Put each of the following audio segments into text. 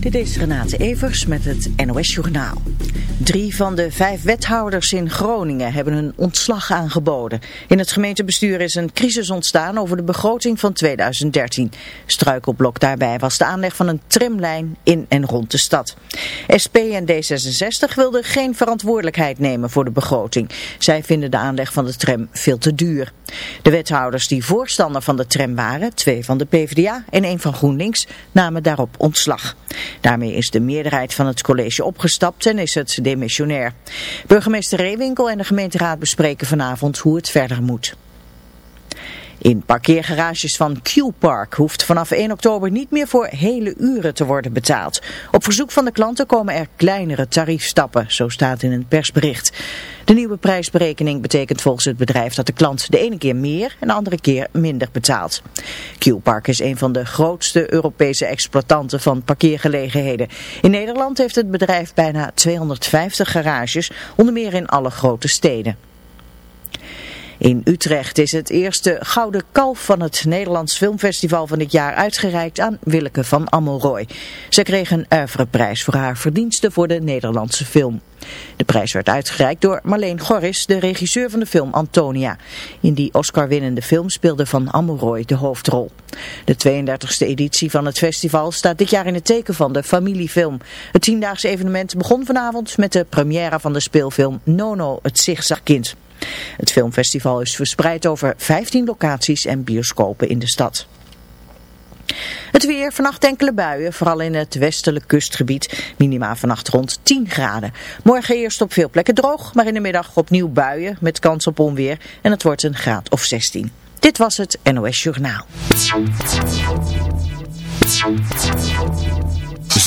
Dit is Renate Evers met het NOS Journaal. Drie van de vijf wethouders in Groningen hebben een ontslag aangeboden. In het gemeentebestuur is een crisis ontstaan over de begroting van 2013. Struikelblok daarbij was de aanleg van een tramlijn in en rond de stad. SP en D66 wilden geen verantwoordelijkheid nemen voor de begroting. Zij vinden de aanleg van de tram veel te duur. De wethouders die voorstander van de tram waren, twee van de PvdA en één van GroenLinks, namen daarop ontslag. Daarmee is de meerderheid van het college opgestapt en is het demissionair. Burgemeester Reewinkel en de gemeenteraad bespreken vanavond hoe het verder moet. In parkeergarages van Q-Park hoeft vanaf 1 oktober niet meer voor hele uren te worden betaald. Op verzoek van de klanten komen er kleinere tariefstappen, zo staat in een persbericht. De nieuwe prijsberekening betekent volgens het bedrijf dat de klant de ene keer meer en de andere keer minder betaalt. Q-Park is een van de grootste Europese exploitanten van parkeergelegenheden. In Nederland heeft het bedrijf bijna 250 garages, onder meer in alle grote steden. In Utrecht is het eerste Gouden Kalf van het Nederlands Filmfestival van dit jaar uitgereikt aan Willeke van Ammelrooy. Zij kreeg een oeuvreprijs voor haar verdiensten voor de Nederlandse film. De prijs werd uitgereikt door Marleen Gorris, de regisseur van de film Antonia. In die Oscar-winnende film speelde Van Ammelrooy de hoofdrol. De 32e editie van het festival staat dit jaar in het teken van de familiefilm. Het tiendaagse evenement begon vanavond met de première van de speelfilm Nono, het zigzagkind. Het filmfestival is verspreid over 15 locaties en bioscopen in de stad. Het weer, vannacht enkele buien, vooral in het westelijk kustgebied. Minima vannacht rond 10 graden. Morgen eerst op veel plekken droog, maar in de middag opnieuw buien met kans op onweer. En het wordt een graad of 16. Dit was het NOS Journaal.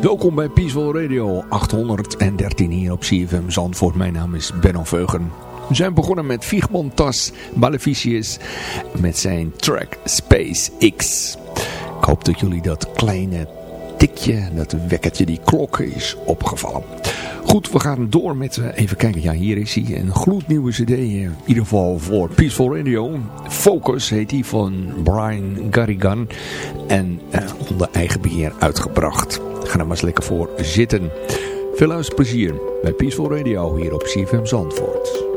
Welkom bij Peaceful Radio 813 hier op CFM Zandvoort. Mijn naam is Benno Veugen. We zijn begonnen met Vigmontas Maleficius met zijn track Space X. Ik hoop dat jullie dat kleine tikje, dat wekkertje, die klok is opgevallen. Goed, we gaan door met, uh, even kijken, ja hier is hij, een gloednieuwe cd, uh, in ieder geval voor Peaceful Radio. Focus heet die van Brian Garrigan en uh, onder eigen beheer uitgebracht. Ga er maar eens lekker voor zitten. Veel luisterplezier bij Peaceful Radio hier op CFM Zandvoort.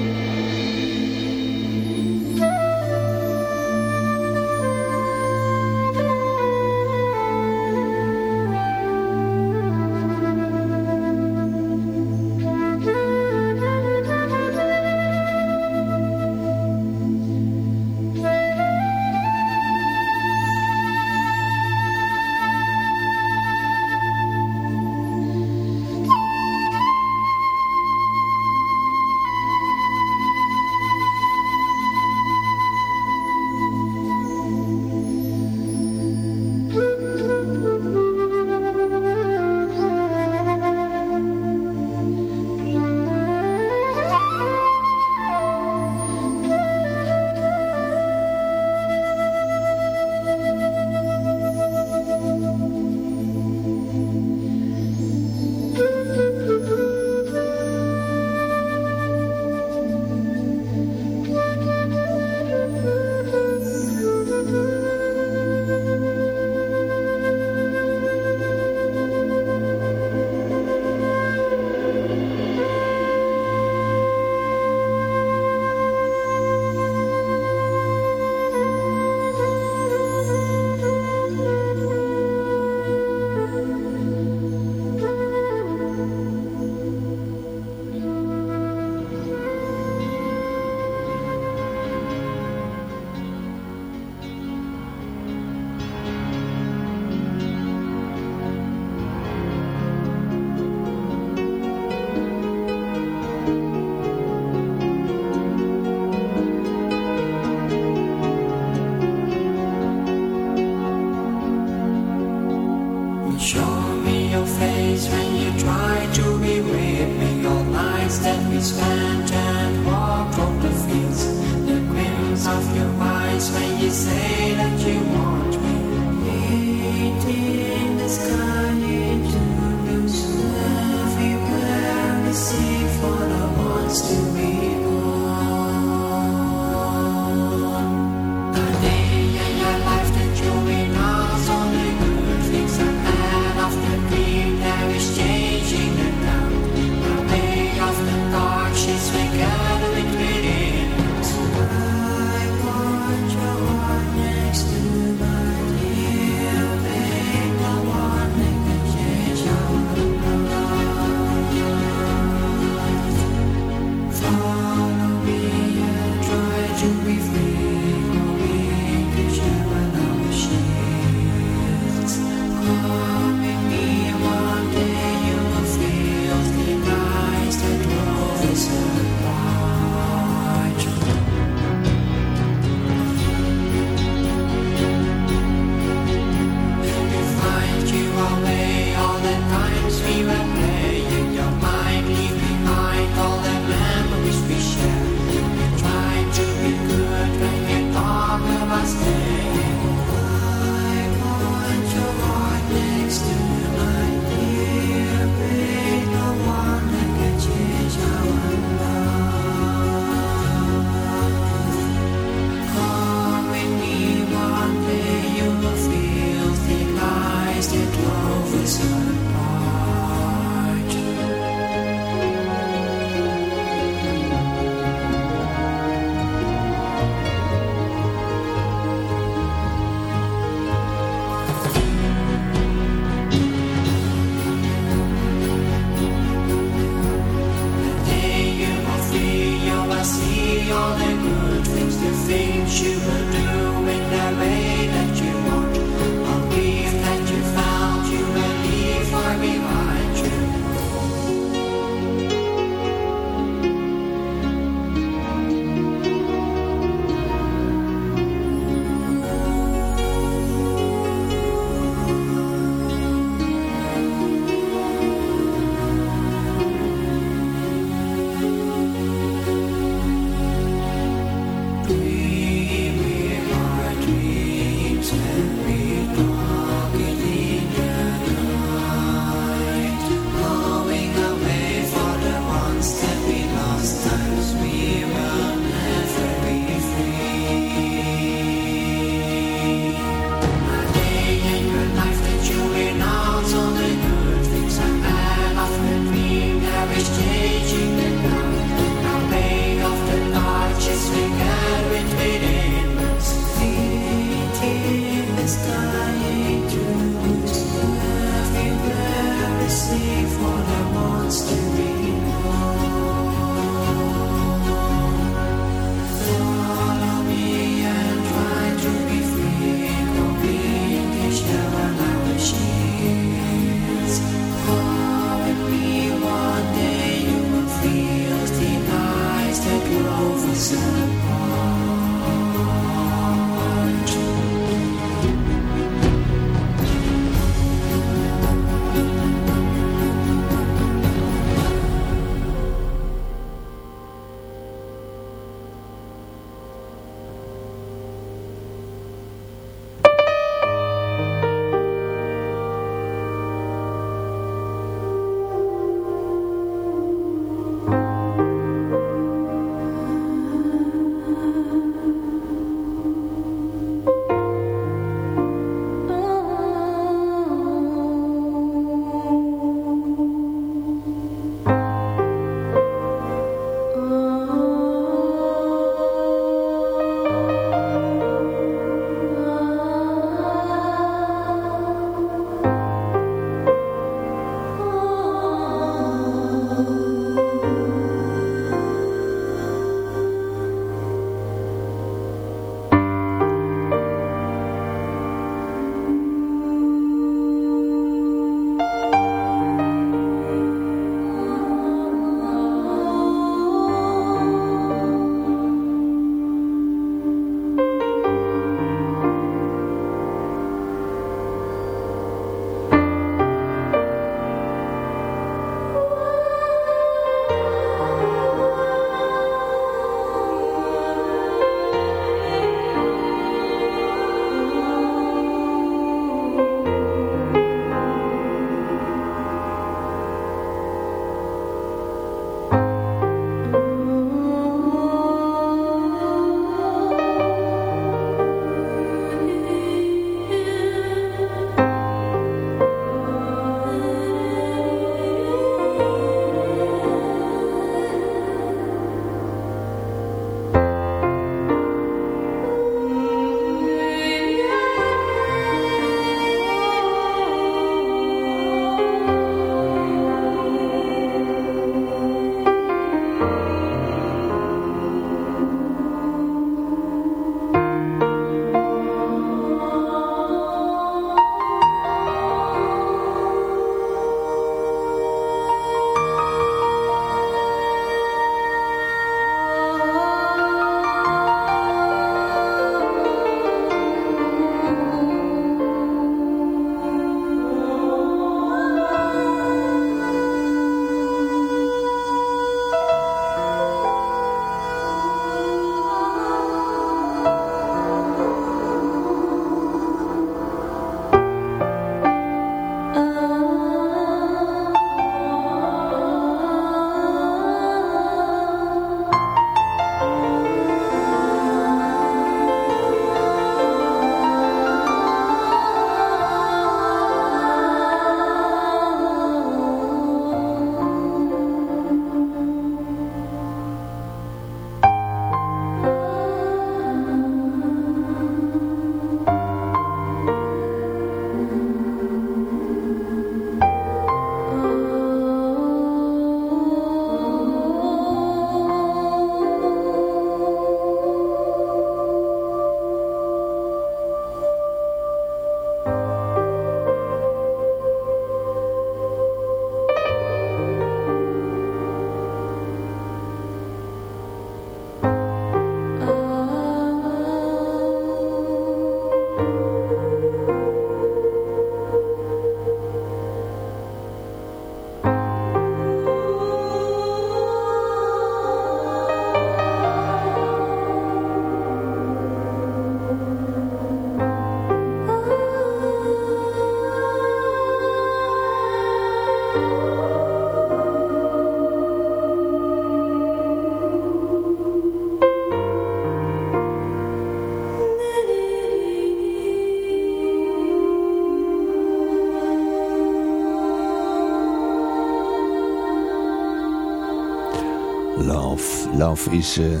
Love. Love is, uh,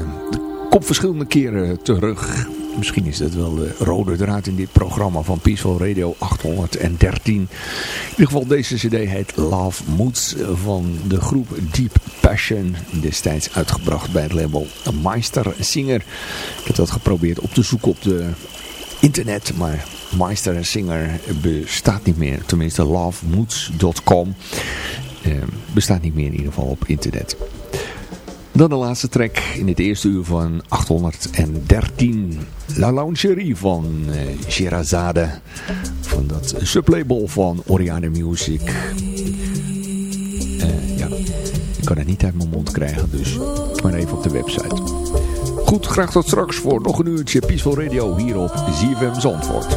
komt verschillende keren terug. Misschien is dat wel de rode draad in dit programma van Peaceful Radio 813. In ieder geval deze cd heet Love Moods van de groep Deep Passion. Destijds uitgebracht bij het label Meister Singer. Ik heb dat geprobeerd op te zoeken op de internet, maar Meister Singer bestaat niet meer. Tenminste lovemoods.com eh, bestaat niet meer in ieder geval op internet. Dan de laatste track in het eerste uur van 813. La Loungerie van uh. Van dat sublabel van Oriane Music. Uh, ja, ik kan het niet uit mijn mond krijgen, dus maar even op de website. Goed, graag tot straks voor nog een uurtje Peaceful Radio hier op ZFM Zandvoort.